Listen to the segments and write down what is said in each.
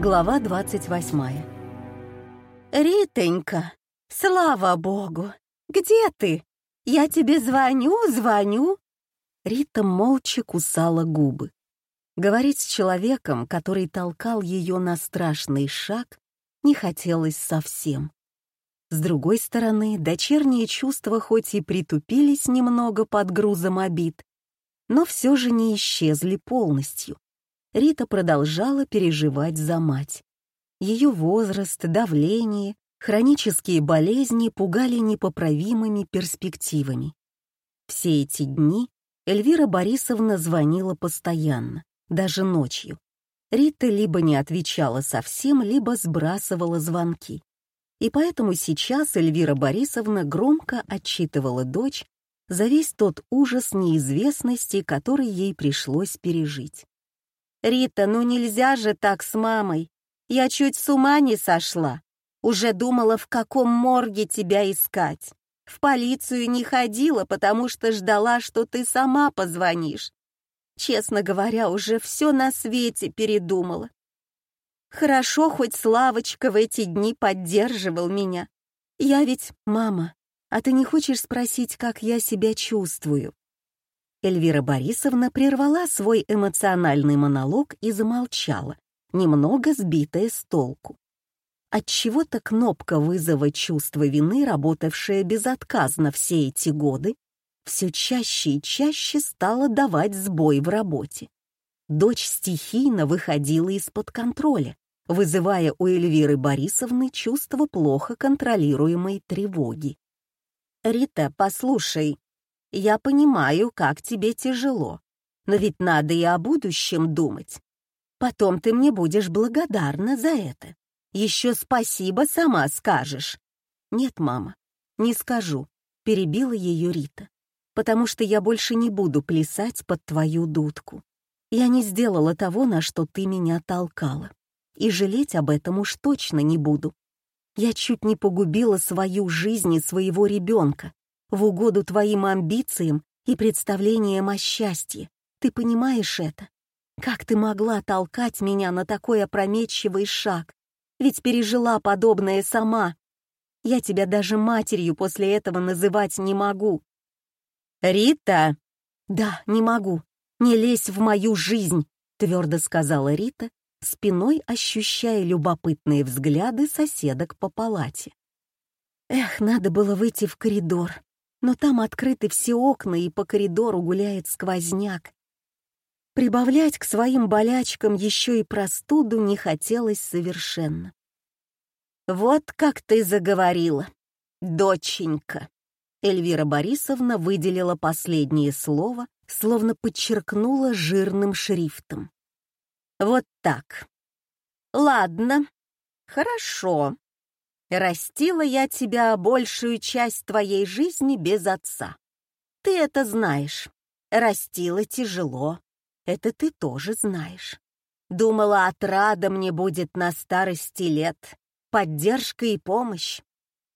Глава 28. «Ритонька, слава богу! Где ты? Я тебе звоню, звоню!» Рита молча кусала губы. Говорить с человеком, который толкал ее на страшный шаг, не хотелось совсем. С другой стороны, дочерние чувства хоть и притупились немного под грузом обид, но все же не исчезли полностью. Рита продолжала переживать за мать. Ее возраст, давление, хронические болезни пугали непоправимыми перспективами. Все эти дни Эльвира Борисовна звонила постоянно, даже ночью. Рита либо не отвечала совсем, либо сбрасывала звонки. И поэтому сейчас Эльвира Борисовна громко отчитывала дочь за весь тот ужас неизвестности, который ей пришлось пережить. «Рита, ну нельзя же так с мамой. Я чуть с ума не сошла. Уже думала, в каком морге тебя искать. В полицию не ходила, потому что ждала, что ты сама позвонишь. Честно говоря, уже все на свете передумала. Хорошо, хоть Славочка в эти дни поддерживал меня. Я ведь мама, а ты не хочешь спросить, как я себя чувствую?» Эльвира Борисовна прервала свой эмоциональный монолог и замолчала, немного сбитая с толку. Отчего-то кнопка вызова чувства вины, работавшая безотказно все эти годы, все чаще и чаще стала давать сбой в работе. Дочь стихийно выходила из-под контроля, вызывая у Эльвиры Борисовны чувство плохо контролируемой тревоги. «Рита, послушай, я понимаю, как тебе тяжело, но ведь надо и о будущем думать. Потом ты мне будешь благодарна за это. Еще спасибо сама скажешь. Нет, мама, не скажу, перебила ее Рита, потому что я больше не буду плясать под твою дудку. Я не сделала того, на что ты меня толкала, и жалеть об этом уж точно не буду. Я чуть не погубила свою жизнь и своего ребенка, в угоду твоим амбициям и представлениям о счастье. Ты понимаешь это? Как ты могла толкать меня на такой опрометчивый шаг? Ведь пережила подобное сама. Я тебя даже матерью после этого называть не могу. Рита! Да, не могу. Не лезь в мою жизнь, твердо сказала Рита, спиной ощущая любопытные взгляды соседок по палате. Эх, надо было выйти в коридор но там открыты все окна, и по коридору гуляет сквозняк. Прибавлять к своим болячкам еще и простуду не хотелось совершенно. «Вот как ты заговорила, доченька!» Эльвира Борисовна выделила последнее слово, словно подчеркнула жирным шрифтом. «Вот так. Ладно, хорошо. Растила я тебя большую часть твоей жизни без отца. Ты это знаешь. Растила тяжело. Это ты тоже знаешь. Думала, отрада мне будет на старости лет. Поддержка и помощь.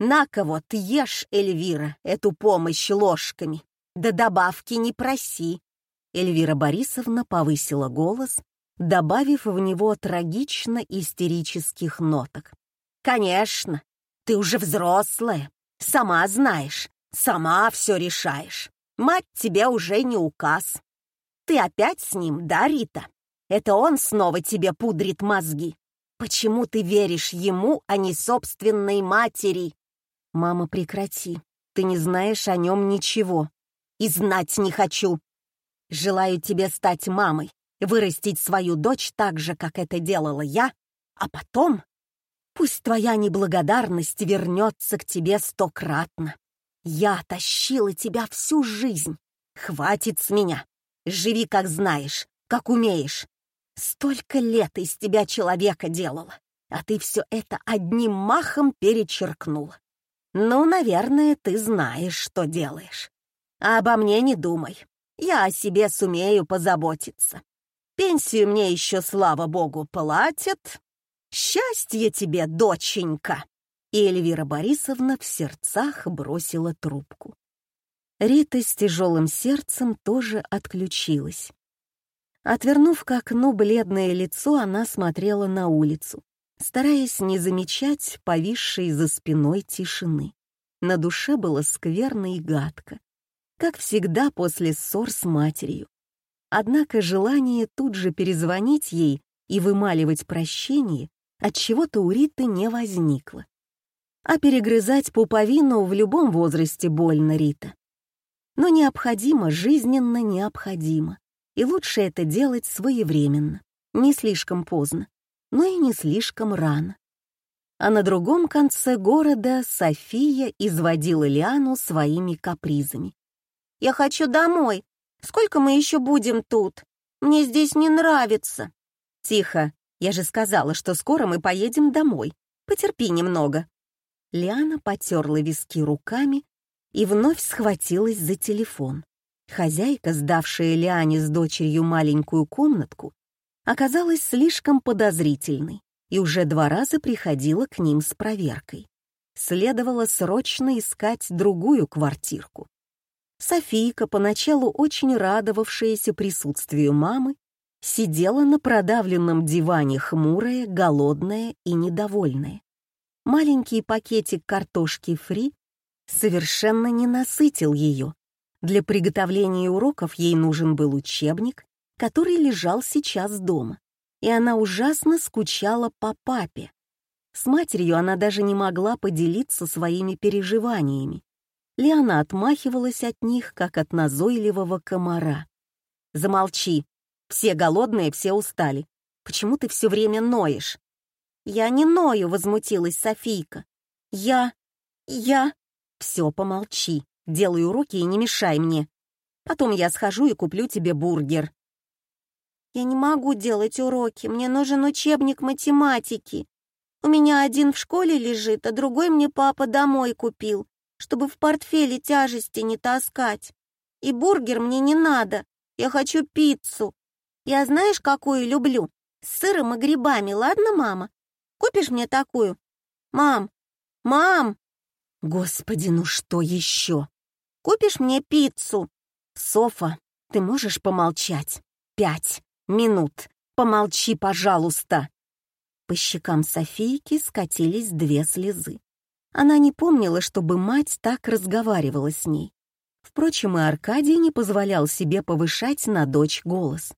На-ка вот, ешь, Эльвира, эту помощь ложками. Да добавки не проси. Эльвира Борисовна повысила голос, добавив в него трагично истерических ноток. «Конечно, ты уже взрослая, сама знаешь, сама все решаешь. Мать тебе уже не указ. Ты опять с ним, да, Рита? Это он снова тебе пудрит мозги. Почему ты веришь ему, а не собственной матери?» «Мама, прекрати. Ты не знаешь о нем ничего. И знать не хочу. Желаю тебе стать мамой, вырастить свою дочь так же, как это делала я, а потом Пусть твоя неблагодарность вернется к тебе стократно. Я тащила тебя всю жизнь. Хватит с меня. Живи, как знаешь, как умеешь. Столько лет из тебя человека делала, а ты все это одним махом перечеркнула. Ну, наверное, ты знаешь, что делаешь. А обо мне не думай. Я о себе сумею позаботиться. Пенсию мне еще, слава богу, платят, «Счастье тебе, доченька!» И Эльвира Борисовна в сердцах бросила трубку. Рита с тяжелым сердцем тоже отключилась. Отвернув к окну бледное лицо, она смотрела на улицу, стараясь не замечать повисшей за спиной тишины. На душе было скверно и гадко, как всегда после ссор с матерью. Однако желание тут же перезвонить ей и вымаливать прощение от чего-то у Риты не возникло. А перегрызать пуповину в любом возрасте больно, Рита. Но необходимо, жизненно необходимо. И лучше это делать своевременно, не слишком поздно, но и не слишком рано. А на другом конце города София изводила Лиану своими капризами. «Я хочу домой. Сколько мы еще будем тут? Мне здесь не нравится». «Тихо, я же сказала, что скоро мы поедем домой. Потерпи немного». Лиана потерла виски руками и вновь схватилась за телефон. Хозяйка, сдавшая Лиане с дочерью маленькую комнатку, оказалась слишком подозрительной и уже два раза приходила к ним с проверкой. Следовало срочно искать другую квартирку. Софийка, поначалу очень радовавшаяся присутствию мамы, сидела на продавленном диване хмурая, голодная и недовольная. Маленький пакетик картошки фри совершенно не насытил ее. Для приготовления уроков ей нужен был учебник, который лежал сейчас дома, и она ужасно скучала по папе. С матерью она даже не могла поделиться своими переживаниями. Лиана отмахивалась от них, как от назойливого комара. «Замолчи. Все голодные, все устали. Почему ты все время ноешь?» «Я не ною», — возмутилась Софийка. «Я... я...» «Все, помолчи. Делай уроки и не мешай мне. Потом я схожу и куплю тебе бургер». «Я не могу делать уроки. Мне нужен учебник математики. У меня один в школе лежит, а другой мне папа домой купил чтобы в портфеле тяжести не таскать. И бургер мне не надо, я хочу пиццу. Я знаешь, какую люблю? С сыром и грибами, ладно, мама? Купишь мне такую? Мам! Мам! Господи, ну что еще? Купишь мне пиццу? Софа, ты можешь помолчать? Пять минут. Помолчи, пожалуйста. По щекам Софийки скатились две слезы. Она не помнила, чтобы мать так разговаривала с ней. Впрочем, и Аркадий не позволял себе повышать на дочь голос.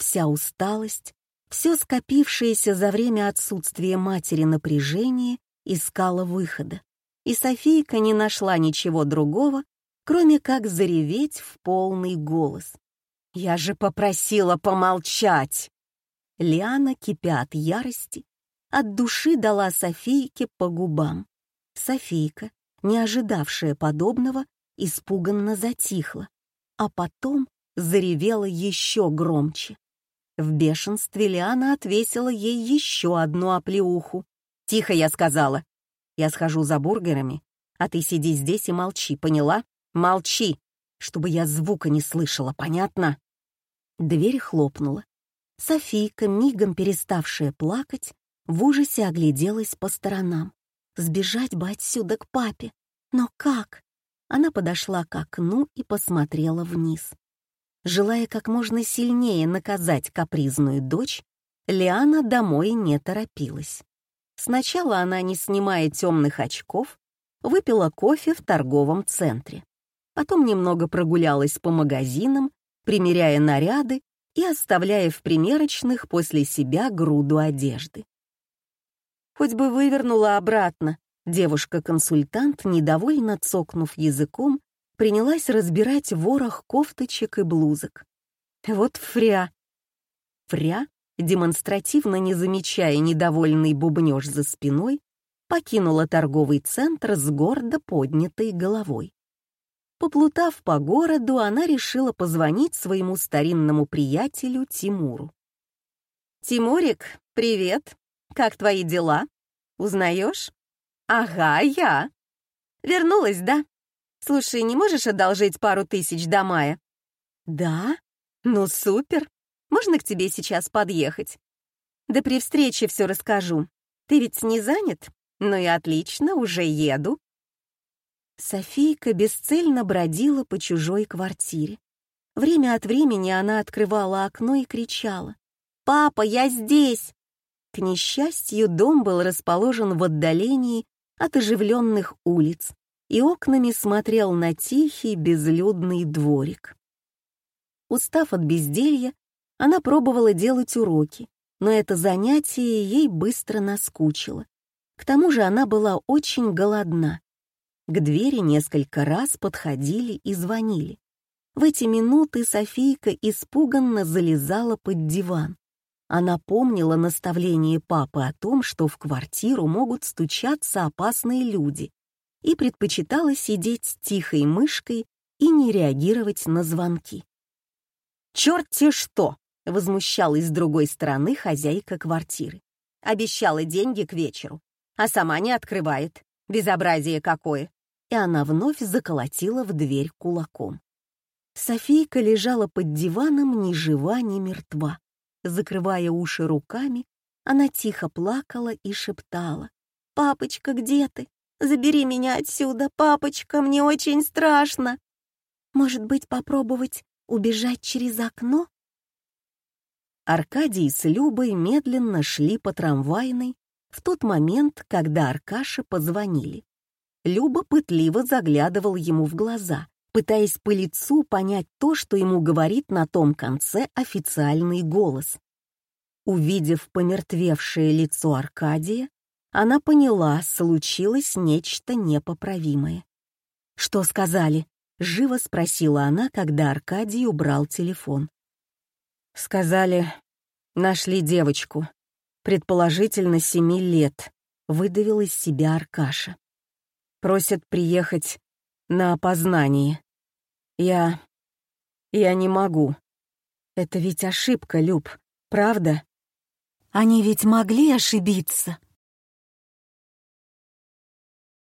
Вся усталость, все скопившееся за время отсутствия матери напряжение искала выхода. И Софийка не нашла ничего другого, кроме как зареветь в полный голос. «Я же попросила помолчать!» Лиана, кипя от ярости, от души дала Софийке по губам. Софийка, не ожидавшая подобного, испуганно затихла, а потом заревела еще громче. В бешенстве Лиана отвесила ей еще одну оплеуху. «Тихо, я сказала. Я схожу за бургерами, а ты сиди здесь и молчи, поняла? Молчи, чтобы я звука не слышала, понятно?» Дверь хлопнула. Софийка, мигом переставшая плакать, в ужасе огляделась по сторонам. Сбежать бы отсюда к папе. Но как? Она подошла к окну и посмотрела вниз. Желая как можно сильнее наказать капризную дочь, Лиана домой не торопилась. Сначала она, не снимая темных очков, выпила кофе в торговом центре. Потом немного прогулялась по магазинам, примеряя наряды и оставляя в примерочных после себя груду одежды. Хоть бы вывернула обратно. Девушка-консультант, недовольно цокнув языком, принялась разбирать ворох кофточек и блузок. Вот фря. Фря, демонстративно не замечая недовольный бубнёж за спиной, покинула торговый центр с гордо поднятой головой. Поплутав по городу, она решила позвонить своему старинному приятелю Тимуру. «Тимурик, привет! Как твои дела? Узнаешь? Ага, я. Вернулась, да? Слушай, не можешь одолжить пару тысяч до мая? Да? Ну, супер. Можно к тебе сейчас подъехать? Да при встрече все расскажу. Ты ведь не занят? Ну и отлично, уже еду. Софийка бесцельно бродила по чужой квартире. Время от времени она открывала окно и кричала. «Папа, я здесь!» К несчастью, дом был расположен в отдалении от оживленных улиц и окнами смотрел на тихий безлюдный дворик. Устав от безделья, она пробовала делать уроки, но это занятие ей быстро наскучило. К тому же она была очень голодна. К двери несколько раз подходили и звонили. В эти минуты Софийка испуганно залезала под диван. Она помнила наставление папы о том, что в квартиру могут стучаться опасные люди, и предпочитала сидеть тихой мышкой и не реагировать на звонки. «Черт-те что!» — возмущалась с другой стороны хозяйка квартиры. Обещала деньги к вечеру, а сама не открывает. Безобразие какое! И она вновь заколотила в дверь кулаком. Софийка лежала под диваном ни жива, ни мертва. Закрывая уши руками, она тихо плакала и шептала. «Папочка, где ты? Забери меня отсюда, папочка, мне очень страшно!» «Может быть, попробовать убежать через окно?» Аркадий с Любой медленно шли по трамвайной в тот момент, когда Аркаше позвонили. Люба пытливо заглядывал ему в глаза, пытаясь по лицу понять то, что ему говорит на том конце официальный голос. Увидев помертвевшее лицо Аркадия, она поняла, случилось нечто непоправимое. «Что сказали?» — живо спросила она, когда Аркадий убрал телефон. «Сказали, нашли девочку, предположительно семи лет», — выдавил из себя Аркаша. «Просят приехать на опознание. Я... я не могу. Это ведь ошибка, Люб, правда? Они ведь могли ошибиться.